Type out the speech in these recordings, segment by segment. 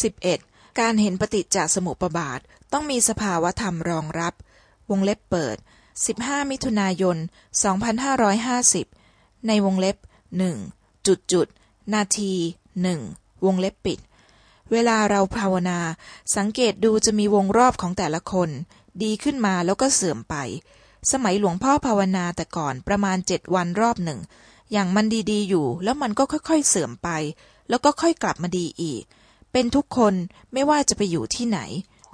11. การเห็นปฏิจจสมุปบาทต้องมีสภาวธรรมรองรับ วงเล็บเปิด 15 มิถุนายน 2550 ในวงเล็บหนึ่งจุดจุด นาทีหนึ่งวงเล็บปิด เวลาเราภาวนา สังเกตดูจะมีวงรอบของแต่ละคน ดีขึ้นมาแล้วก็เสื่อมไป สมัยหลวงพ่อภาวนาแต่ก่อนประมาณเจ็ดวันรอบหนึ่ง อย่างมันดีๆอยู่ แล้วมันก็ค่อยๆเสื่อมไป แล้วก็ค่อยกลับมาดีอีก เป็นทุกคนไม่ว่าจะไปอยู่ที่ไหน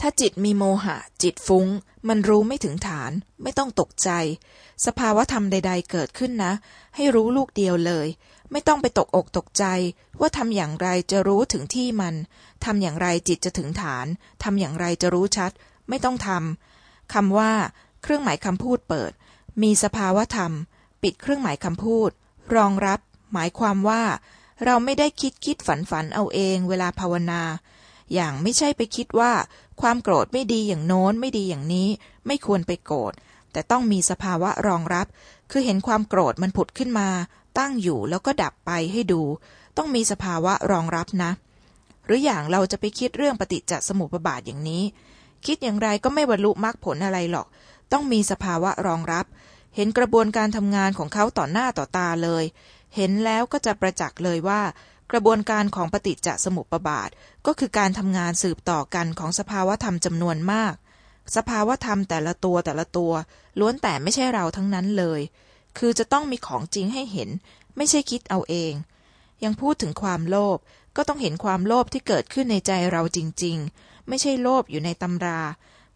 ถ้าจิตมีโมหะ จิตฟุง้ง มันรู้ไม่ถึงฐาน ไม่ต้องตกใจ สภาวะธรรมใด ๆ เกิดขึ้นนะ ให้รู้ลูกเดียวเลย ไม่ต้องไปตกอกตกใจ ว่าทำอย่างไรจะรู้ถึงที่มันทำอย่างไรจิตจะถึงฐานทำอย่างไรจะรู้ชัด ไม่ต้องทำคำว่า เครื่องหมายคำพูดเปิด มีสภาวะธรรม ปิดเครื่องหมายคำพูด รองรับ หมายความว่า เราไม่ได้คิดคิดฝันฝันเอาเองเวลาภาวนา อย่างไม่ใช่ไปคิดว่า ความโกรธไม่ดีอย่างโน้นไม่ดีอย่างนี้ ไม่ควรไปโกรธ แต่ต้องมีสภาวะรองรับ คือเห็นความโกรธมันผุดขึ้นมา ตั้งอยู่แล้วก็ดับไปให้ดู ต้องมีสภาวะรองรับนะ หรืออย่างเราจะไปคิดเรื่องปฏิจจสมุปบาทอย่างนี้ คิดอย่างไรก็ไม่บรรลุมรรคผลอะไรหรอก ต้องมีสภาวะรองรับ เห็นกระบวนการทำงานของเขาต่อหน้าต่อตาเลย เห็นแล้วก็จะประจักษ์เลยว่า กระบวนการของปฏิจจสมุปบาท ก็คือการทำงานสืบต่อกันของสภาวธรรมจำนวนมาก สภาวธรรมแต่ละตัวแต่ละตัว ล้วนแต่ไม่ใช่เราทั้งนั้นเลย คือจะต้องมีของจริงให้เห็น ไม่ใช่คิดเอาเอง ยังพูดถึงความโลภก็ต้องเห็นความโลภที่เกิดขึ้นในใจเราจริง ๆ ไม่ใช่โลภอยู่ในตำรา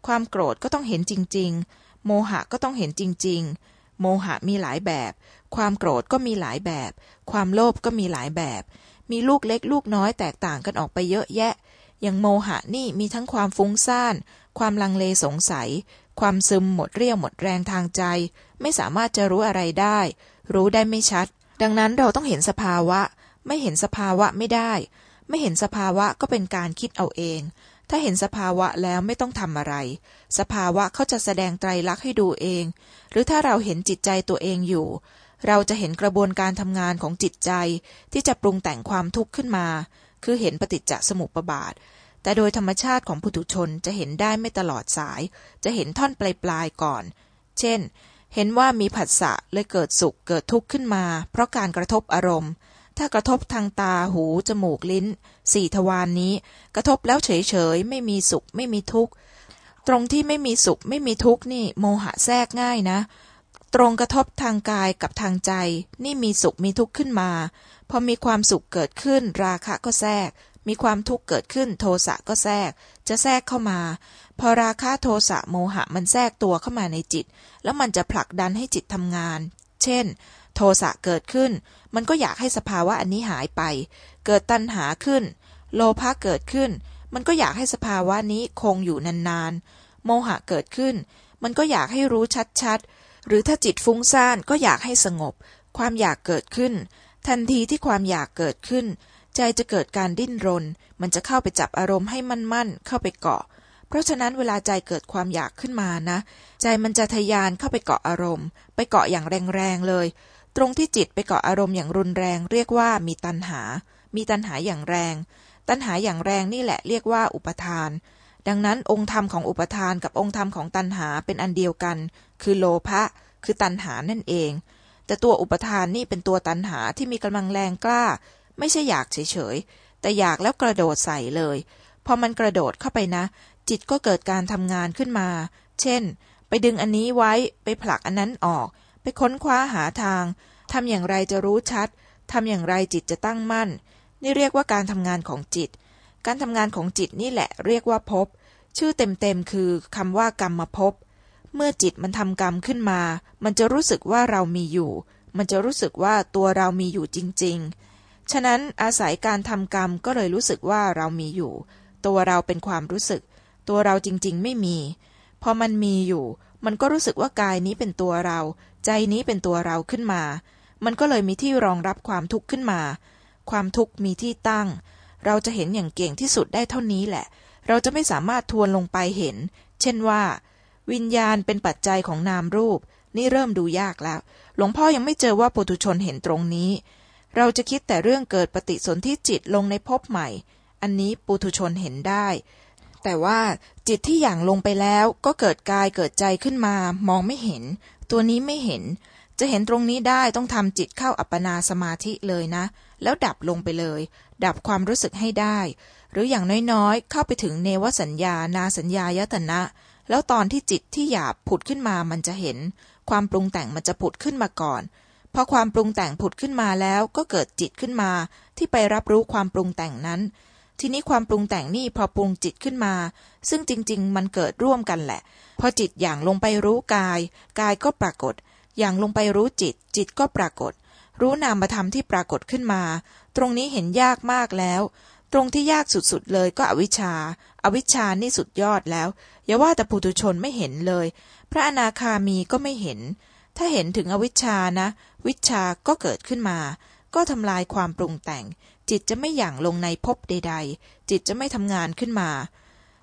ความโกรธก็ต้องเห็นจริง ๆ โมหะก็ต้องเห็นจริง ๆ โมหะมีหลายแบบ ความโกรธก็มีหลายแบบ ความโลภก็มีหลายแบบ มีลูกเล็กลูกน้อยแตกต่างกันออกไปเยอะแยะ อย่างโมหะนี่มีทั้งความฟุ้งซ่าน ความลังเลสงสัย ความซึมหมดเรี่ยวหมดแรงทางใจ ไม่สามารถจะรู้อะไรได้ รู้ได้ไม่ชัด ดังนั้นเราต้องเห็นสภาวะ ไม่เห็นสภาวะไม่ได้ ไม่เห็นสภาวะก็เป็นการคิดเอาเอง ถ้าเห็นสภาวะแล้วไม่ต้องทำอะไร สภาวะเขาจะแสดงไตรลักษณ์ให้ดูเอง หรือถ้าเราเห็นจิตใจตัวเองอยู่ เราจะเห็นกระบวนการทำงานของจิตใจ ที่จะปรุงแต่งความทุกข์ขึ้นมา คือเห็นปฏิจจสมุปบาท แต่โดยธรรมชาติของปุถุชนจะเห็นได้ไม่ตลอดสาย จะเห็นท่อนปลายๆก่อน เช่น เห็นว่ามีผัสสะเลยเกิดสุขเกิดทุกข์ขึ้นมา เพราะการกระทบอารมณ์ ถ้ากระทบทางตาหู จมูกลิ้น สี่ทวารนนี้ กระทบแล้วเฉยๆ ไม่มีสุข ไม่มีทุกข์ ตรงที่ไม่มีสุข ไม่มีทุกข์นี่ โมหะแทรกง่ายนะ ตรงกระทบทางกายกับทางใจ นี่มีสุขมีทุกข์ขึ้นมา พอมีความสุขเกิดขึ้น ราคะก็แทรก มีความทุกข์เกิดขึ้น โทสะก็แทรก จะแทรกเข้ามา พอราคะโทสะโมหะมันแทรกตัวเข้ามาในจิต แล้วมันจะผลักดันให้จิตทำงาน เช่น โทสะเกิดขึ้น มันก็อยากให้สภาวะอันนี้หายไป เกิดตัณหาขึ้น โลภะเกิดขึ้น มันก็อยากให้สภาวะนี้คงอยู่นานๆ โมหะเกิดขึ้น มันก็อยากให้รู้ชัดๆ หรือถ้าจิตฟุ้งซ่านก็อยากให้สงบ ความอยากเกิดขึ้น ทันทีที่ความอยากเกิดขึ้น ใจจะเกิดการดิ้นรน มันจะเข้าไปจับอารมณ์ให้มั่นๆ เข้าไปเกาะเพราะฉะนั้นเวลาใจเกิดความอยากขึ้นมานะ ใจมันจะทยานเข้าไปเกาะอารมณ์ ไปเกาะอย่างแรงๆเลย ตรงที่จิตไปเกาะอารมณ์อย่างรุนแรง เรียกว่ามีตัณหา มีตัณหาอย่างแรง ตัณหาอย่างแรงนี่แหละเรียกว่าอุปทาน ดังนั้นองค์ธรรมของอุปทานกับองค์ธรรมของตัณหาเป็นอันเดียวกัน คือโลภะ คือตัณหานั่นเอง แต่ตัวอุปทานนี่เป็นตัวตัณหาที่มีกำลังแรงกล้า ไม่ใช่อยากเฉยๆ แต่อยากแล้วกระโดดใส่เลย พอมันกระโดดเข้าไปนะ จิตก็เกิดการทำงานขึ้นมา เช่น ไปดึงอันนี้ไว้ ไปผลักอันนั้นออก ไปค้นคว้าหาทางทำอย่างไรจะรู้ชัดทำอย่างไรจิตจะตั้งมั่น นี่เรียกว่าการทำงานของจิต การทำงานของจิตนี่แหละเรียกว่าภพชื่อเต็มๆคือคำว่ากรรมภพเมื่อจิตมันทำกรรมขึ้นมา มันจะรู้สึกว่าเรามีอยู่ มันจะรู้สึกว่าตัวเรามีอยู่จริง ๆ ฉะนั้นอาศัยการทำกรรมก็เลยรู้สึกว่าเรามีอยู่ ตัวเราเป็นความรู้สึก ตัวเราจริงๆ ไม่มี พอมันมีอยู่ มันก็รู้สึกว่ากายนี้เป็นตัวเรา ใจนี้เป็นตัวเราขึ้นมา มันก็เลยมีที่รองรับความทุกข์ขึ้นมา ความทุกข์มีที่ตั้ง เราจะเห็นอย่างเก่งที่สุดได้เท่านี้แหละ เราจะไม่สามารถทวนลงไปเห็น เช่นว่า วิญญาณเป็นปัจจัยของนามรูป นี่เริ่มดูยากแล้ว หลวงพ่อยังไม่เจอว่าปุถุชนเห็นตรงนี้ เราจะคิดแต่เรื่องเกิดปฏิสนธิจิตลงในภพใหม่ อันนี้ปุถุชนเห็นได้ แต่ว่าจิตที่อย่างลงไปแล้วก็เกิดกายเกิดใจขึ้นมามองไม่เห็น ตัวนี้ไม่เห็น จะเห็นตรงนี้ได้ต้องทำจิตเข้าอัปปนาสมาธิเลยนะ แล้วดับลงไปเลย ดับความรู้สึกให้ได้ หรืออย่างน้อยๆ เข้าไปถึงเนวสัญญานาสัญญายตนะ แล้วตอนที่จิตที่หยาบผุดขึ้นมามันจะเห็น ความปรุงแต่งมันจะผุดขึ้นมาก่อนพอความปรุงแต่งผุดขึ้นมาแล้วก็เกิดจิตขึ้นมา ที่ไปรับรู้ความปรุงแต่งนั้น ทีนี้ความปรุงแต่งนี่พอปรุงจิตขึ้นมา ซึ่งจริง ๆ มันเกิดร่วมกันแหละ พอจิตอย่างลงไปรู้กาย กายก็ปรากฏ อย่างลงไปรู้จิต จิตก็ปรากฏ รู้นามธรรมที่ปรากฏขึ้นมา ตรงนี้เห็นยากมากแล้ว ตรงที่ยากสุดๆเลยก็อวิชชาอาวิชชานี่สุดยอดแล้ว อย่าว่าแต่ปุถุชนไม่เห็นเลย พระอนาคามีก็ไม่เห็น ถ้าเห็นถึงอวิชชานะ วิชาก็เกิดขึ้นมา ก็ทำลายความปรุงแต่ง จิตจะไม่หยั่งลงในภพใด ๆ จิตจะไม่ทำงานขึ้นมา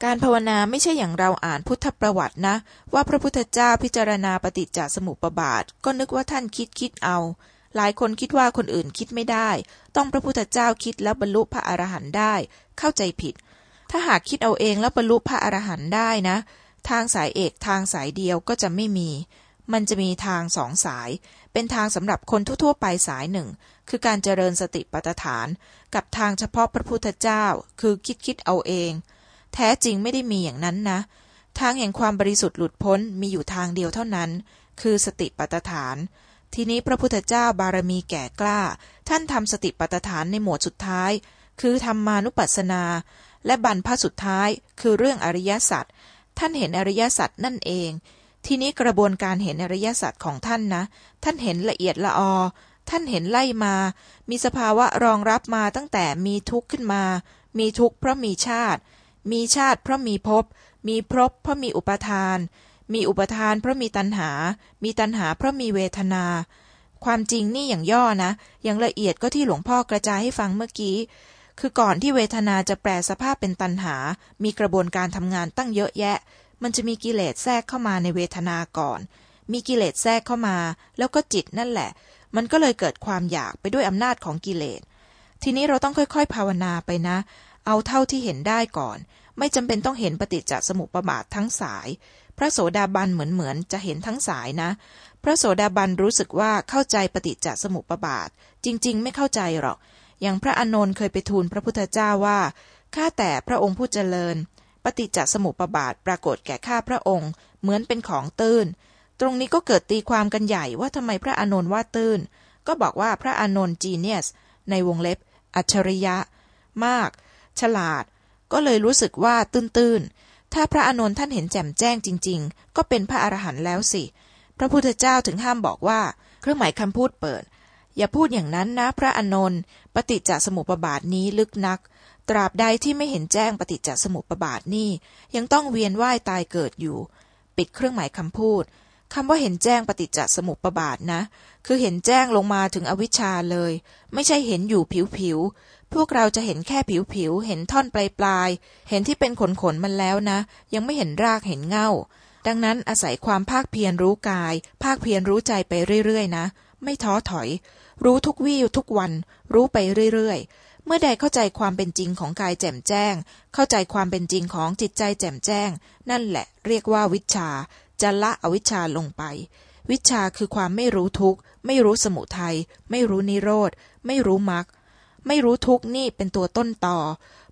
การภาวนาไม่ใช่อย่างเราอ่านพุทธประวัตินะ ว่าพระพุทธเจ้าพิจารณาปฏิจจสมุปบาท ก็นึกว่าท่านคิดคิดเอา หลายคนคิดว่าคนอื่นคิดไม่ได้ ต้องพระพุทธเจ้าคิดแล้วบรรลุพระอรหันต์ได้ เข้าใจผิด ถ้าหากคิดเอาเองแล้วบรรลุพระอรหันต์ได้นะ ทางสายเอกทางสายเดียวก็จะไม่มี มันจะมีทางสองสาย เป็นทางสำหรับคนทั่วๆไปสายหนึ่ง คือการเจริญสติปัฏฐาน กับทางเฉพาะพระพุทธเจ้า คือคิดคิดเอาเอง แท้จริงไม่ได้มีอย่างนั้นนะ ทางแห่งความบริสุทธิ์หลุดพ้นมีอยู่ทางเดียวเท่านั้น คือสติปัฏฐาน ทีนี้พระพุทธเจ้าบารมีแก่กล้า ท่านทำสติปัฏฐานในหมวดสุดท้าย คือธรรมานุปัสสนา และบรรพสุดท้าย คือเรื่องอริยสัจท่านเห็นอริยสัจนั่นเอง ทีนี้กระบวนการเห็นอริยสัจของท่านนะ ท่านเห็นละเอียดละออ ท่านเห็นไล่มา มีสภาวะรองรับมาตั้งแต่มีทุกข์ขึ้นมา มีทุกข์เพราะมีชาติ มีชาติเพราะมีภพ มีภพเพราะมีอุปทาน มีอุปทานเพราะมีตัณหา มีตัณหาเพราะมีเวทนา ความจริงนี่อย่างย่อนะ อย่างละเอียดก็ที่หลวงพ่อกระจายให้ฟังเมื่อกี้ คือก่อนที่เวทนาจะแปลสภาพเป็นตัณหา มีกระบวนการทำงานตั้งเยอะแยะ มันจะมีกิเลสแทรกเข้ามาในเวทนาก่อน มีกิเลสแทรกเข้ามา แล้วก็จิตนั่นแหละ มันก็เลยเกิดความอยากไปด้วยอำนาจของกิเลส ทีนี้เราต้องค่อยๆ ภาวนาไปนะ เอาเท่าที่เห็นได้ก่อน ไม่จำเป็นต้องเห็นปฏิจจสมุปบาททั้งสาย พระโสดาบันเหมือนๆจะเห็นทั้งสายนะ พระโสดาบันรู้สึกว่าเข้าใจปฏิจจสมุปบาท จริง ๆ ไม่เข้าใจหรอกอย่างพระอานนท์เคยไปทูลพระพุทธเจ้าว่า ข้าแต่พระองค์ผู้เจริญ ปฏิจจสมุปบาทปรากฏแก่ข้าพระองค์ เหมือนเป็นของตื้น ตรงนี้ก็เกิดตีความกันใหญ่ว่าทำไมพระอานนท์ว่าตื้น ก็บอกว่าพระอานนท์จีเนียสในวงเล็บ อัจฉริยะ มาก ฉลาด ก็เลยรู้สึกว่าตื้นๆ ถ้าพระอานนท์ท่านเห็นแจ่มแจ้งจริง ๆ ก็เป็นพระอรหันต์แล้วสิ พระพุทธเจ้าถึงห้ามบอกว่า เครื่องหมายคำพูดเปิด อย่าพูดอย่างนั้นนะพระอานนท์ปฏิจจสมุปบาทนี้ลึกนัก ตราบใดที่ไม่เห็นแจ้งปฏิจจสมุปบาทนี่ ยังต้องเวียนว่ายตายเกิดอยู่ ปิดเครื่องหมายคำพูดคำว่าเห็นแจ้งปฏิจจสมุปบาทนะ คือเห็นแจ้งลงมาถึงอวิชชาเลย ไม่ใช่เห็นอยู่ผิวผิวพวกเราจะเห็นแค่ผิวผิวเห็นท่อนปลายปลายเห็นที่เป็นขนขนมันแล้วนะ ยังไม่เห็นรากเห็นเง่า ดังนั้นอาศัยความภาคเพียรรู้กาย ภาคเพียรรู้ใจไปเรื่อยๆนะ ไม่ท้อถอย รู้ทุกวี่ทุกวัน รู้ไปเรื่อยๆ เมื่อใดเข้าใจความเป็นจริงของกายแจ่มแจ้ง เข้าใจความเป็นจริงของจิตใจแจ่มแจ้ง นั่นแหละเรียกว่าวิชา จะละอวิชชาลงไป วิชาคือความไม่รู้ทุกข์ ไม่รู้สมุทัย ไม่รู้นิโรธ ไม่รู้มรรค ไม่รู้ทุกข์นี่เป็นตัวต้นต่อ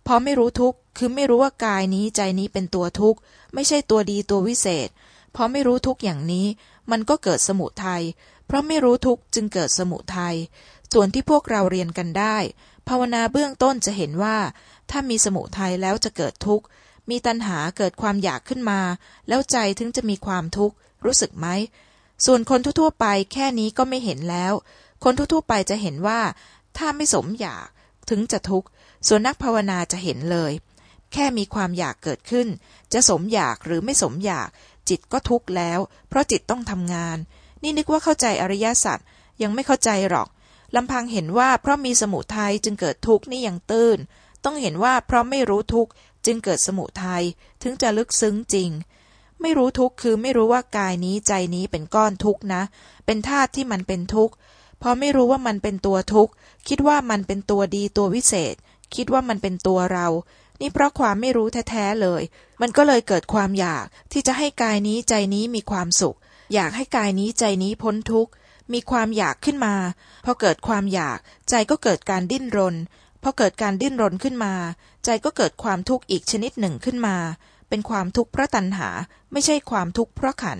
พอไม่รู้ทุกข์คือไม่รู้ว่ากายนี้ใจนี้เป็นตัวทุกข์ ไม่ใช่ตัวดีตัววิเศษ พอไม่รู้ทุกข์อย่างนี้ มันก็เกิดสมุทัย เพราะไม่รู้ทุกข์จึงเกิดสมุทัย ส่วนที่พวกเราเรียนกันได้ ภาวนาเบื้องต้นจะเห็นว่า ถ้ามีสมุทัยแล้วจะเกิดทุกข์ มีตัณหาเกิดความอยากขึ้นมา แล้วใจถึงจะมีความทุกข์ รู้สึกไหม ส่วนคนทั่วๆไปแค่นี้ก็ไม่เห็นแล้ว คนทั่วๆไปจะเห็นว่า ถ้าไม่สมอยากถึงจะทุกข์ ส่วนนักภาวนาจะเห็นเลย แค่มีความอยากเกิดขึ้น จะสมอยากหรือไม่สมอยาก จิตก็ทุกข์แล้ว เพราะจิตต้องทำงาน นี่นึกว่าเข้าใจอริยสัจยังไม่เข้าใจหรอก ลำพังเห็นว่าเพราะมีสมุทัยจึงเกิดทุกข์นี่ยังตื้น ต้องเห็นว่าเพราะไม่รู้ทุกข์จึงเกิดสมุทัยถึงจะลึกซึ้งจริง ไม่รู้ทุกข์คือไม่รู้ว่ากายนี้ใจนี้เป็นก้อนทุกข์นะ เป็นธาตุที่มันเป็นทุกข์พอไม่รู้ว่ามันเป็นตัวทุกข์คิดว่ามันเป็นตัวดีตัววิเศษ คิดว่ามันเป็นตัวเรา นี่เพราะความไม่รู้แท้ๆเลย มันก็เลยเกิดความอยากที่จะให้กายนี้ใจนี้มีความสุข อยากให้กายนี้ใจนี้พ้นทุกข์ มีความอยากขึ้นมา พอเกิดความอยาก ใจก็เกิดการดิ้นรน พอเกิดการดิ้นรนขึ้นมา ใจก็เกิดความทุกข์อีกชนิดหนึ่งขึ้นมา เป็นความทุกข์เพราะตัณหา ไม่ใช่ความทุกข์เพราะขัน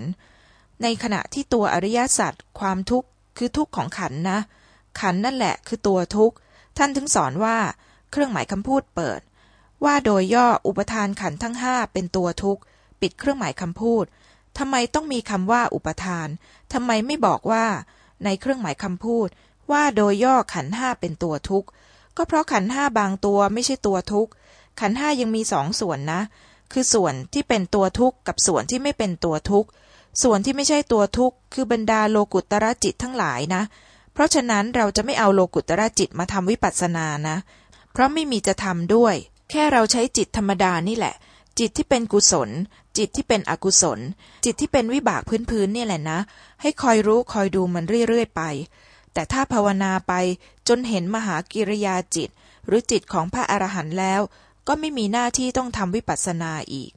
ในขณะที่ตัวอริยสัจความทุกข์คือทุกข์ของขันนะ ขันนั่นแหละคือตัวทุกข์ ท่านถึงสอนว่า เครื่องหมายคำพูดเปิด ว่าโดยย่ออุปทานขันทั้งห้าเป็นตัวทุกข์ ปิดเครื่องหมายคำพูดทำไมต้องมีคำว่าอุปทาน ทำไมไม่บอกว่า ในเครื่องหมายคำพูด ว่าโดยย่อขันห้าเป็นตัวทุกข์ ก็เพราะขันห้าบางตัวไม่ใช่ตัวทุกข์ ขันห้ายังมีสองส่วนนะ คือส่วนที่เป็นตัวทุกข์กับส่วนที่ไม่เป็นตัวทุกข์ส่วนที่ไม่ใช่ตัวทุกข์คือบรรดาโลกุตตรจิตทั้งหลายนะ เพราะฉะนั้นเราจะไม่เอาโลกุตตรจิตมาทำวิปัสสนานะ เพราะไม่มีจะทำด้วย แค่เราใช้จิตธรรมดานี่แหละ จิตที่เป็นกุศล จิตที่เป็นอกุศล จิตที่เป็นวิบากพื้นๆเนี่ยแหละนะ ให้คอยรู้คอยดูมันเรื่อยๆไป แต่ถ้าภาวนาไปจนเห็นมหากิริยาจิต หรือจิตของพระอรหันต์แล้ว ก็ไม่มีหน้าที่ต้องทำวิปัสสนาอีก